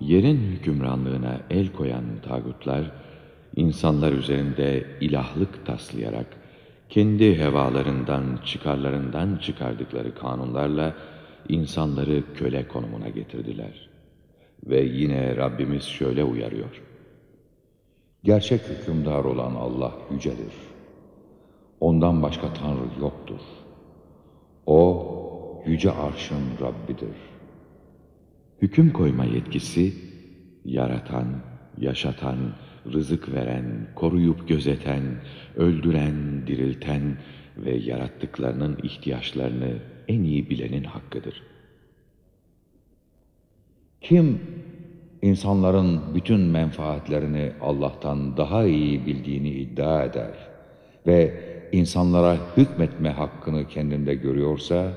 Yerin hükümranlığına el koyan tağutlar, insanlar üzerinde ilahlık taslayarak, kendi hevalarından, çıkarlarından çıkardıkları kanunlarla insanları köle konumuna getirdiler. Ve yine Rabbimiz şöyle uyarıyor. Gerçek hükümdar olan Allah yücedir. Ondan başka Tanrı yoktur. O, yüce arşın Rabbidir. Hüküm koyma yetkisi, yaratan, yaşatan, rızık veren, koruyup gözeten, öldüren, dirilten ve yarattıklarının ihtiyaçlarını en iyi bilenin hakkıdır. Kim insanların bütün menfaatlerini Allah'tan daha iyi bildiğini iddia eder ve insanlara hükmetme hakkını kendinde görüyorsa,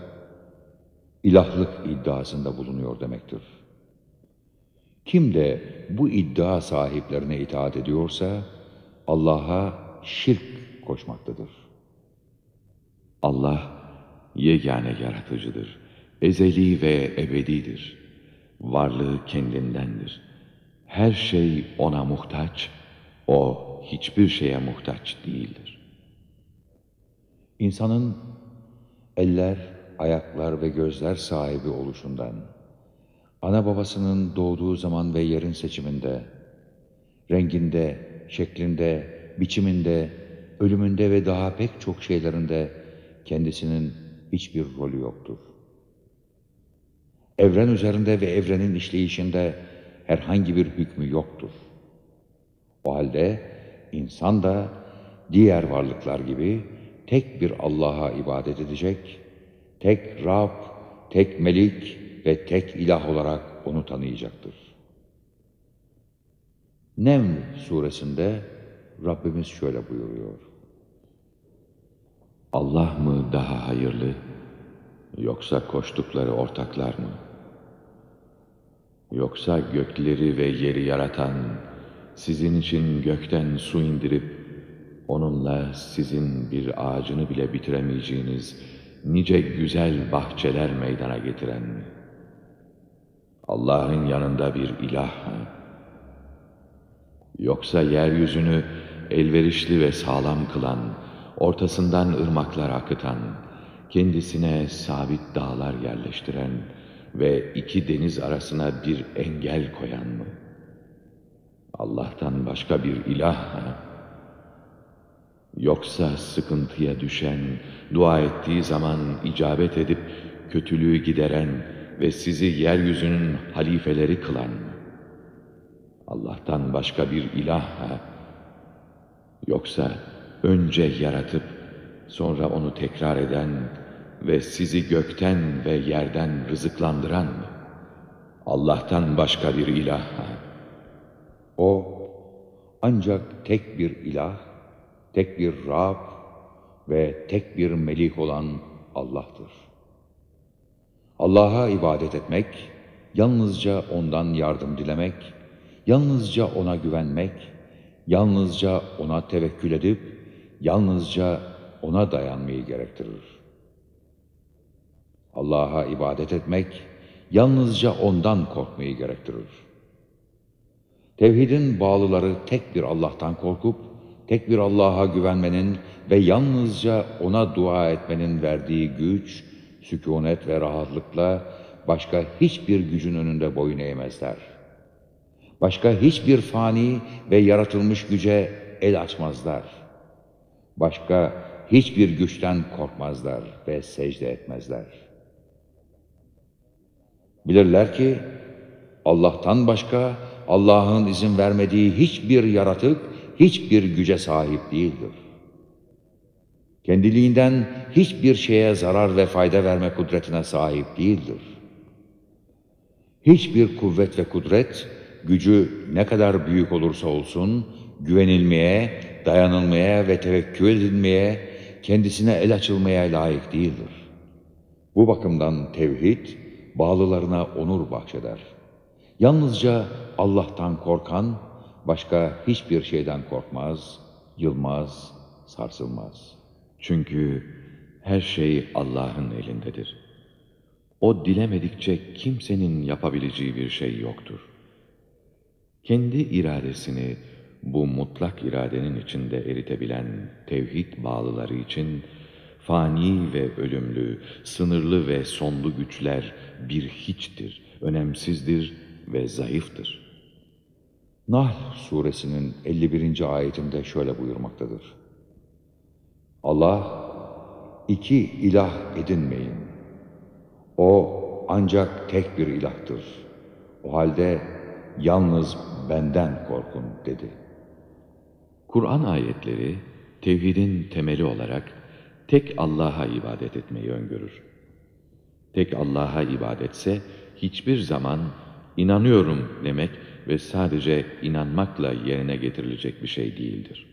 ilahlık iddiasında bulunuyor demektir. Kim de bu iddia sahiplerine itaat ediyorsa, Allah'a şirk koşmaktadır. Allah, yegane yaratıcıdır, ezeli ve ebedidir. Varlığı kendindendir. Her şey O'na muhtaç, O hiçbir şeye muhtaç değildir. İnsanın eller, ayaklar ve gözler sahibi oluşundan, ana babasının doğduğu zaman ve yerin seçiminde, renginde, şeklinde, biçiminde, ölümünde ve daha pek çok şeylerinde kendisinin hiçbir rolü yoktur. Evren üzerinde ve evrenin işleyişinde herhangi bir hükmü yoktur. O halde insan da diğer varlıklar gibi tek bir Allah'a ibadet edecek, tek Rab, tek Melik ve tek ilah olarak onu tanıyacaktır. Neml suresinde Rabbimiz şöyle buyuruyor. Allah mı daha hayırlı, yoksa koştukları ortaklar mı? Yoksa gökleri ve yeri yaratan, sizin için gökten su indirip, onunla sizin bir ağacını bile bitiremeyeceğiniz nice güzel bahçeler meydana getiren mi? Allah'ın yanında bir ilah mı? Yoksa yeryüzünü elverişli ve sağlam kılan, ortasından ırmaklar akıtan, kendisine sabit dağlar yerleştiren ve iki deniz arasına bir engel koyan mı? Allah'tan başka bir ilah mı? Yoksa sıkıntıya düşen, dua ettiği zaman icabet edip kötülüğü gideren ve sizi yeryüzünün halifeleri kılan mı? Allah'tan başka bir ilah ha? Yoksa önce yaratıp sonra onu tekrar eden ve sizi gökten ve yerden rızıklandıran mı? Allah'tan başka bir ilah ha? O ancak tek bir ilah, tek bir Rab ve tek bir Melik olan Allah'tır. Allah'a ibadet etmek, yalnızca O'ndan yardım dilemek, yalnızca O'na güvenmek, yalnızca O'na tevekkül edip, yalnızca O'na dayanmayı gerektirir. Allah'a ibadet etmek, yalnızca O'ndan korkmayı gerektirir. Tevhidin bağlıları tek bir Allah'tan korkup, tek bir Allah'a güvenmenin ve yalnızca O'na dua etmenin verdiği güç, sükunet ve rahatlıkla başka hiçbir gücün önünde boyun eğmezler. Başka hiçbir fani ve yaratılmış güce el açmazlar. Başka hiçbir güçten korkmazlar ve secde etmezler. Bilirler ki Allah'tan başka Allah'ın izin vermediği hiçbir yaratık hiçbir güce sahip değildir. Kendiliğinden hiçbir şeye zarar ve fayda verme kudretine sahip değildir. Hiçbir kuvvet ve kudret, gücü ne kadar büyük olursa olsun, güvenilmeye, dayanılmaya ve tevekkül edilmeye, kendisine el açılmaya layık değildir. Bu bakımdan tevhid, bağlılarına onur bahşeder. Yalnızca Allah'tan korkan, başka hiçbir şeyden korkmaz, yılmaz, sarsılmaz. Çünkü her şey Allah'ın elindedir. O dilemedikçe kimsenin yapabileceği bir şey yoktur. Kendi iradesini bu mutlak iradenin içinde eritebilen tevhid bağlıları için fani ve ölümlü, sınırlı ve sonlu güçler bir hiçtir, önemsizdir ve zayıftır. Nahl suresinin 51. ayetinde şöyle buyurmaktadır. Allah, iki ilah edinmeyin. O ancak tek bir ilahtır. O halde yalnız benden korkun dedi. Kur'an ayetleri tevhidin temeli olarak tek Allah'a ibadet etmeyi öngörür. Tek Allah'a ibadetse hiçbir zaman inanıyorum demek ve sadece inanmakla yerine getirilecek bir şey değildir.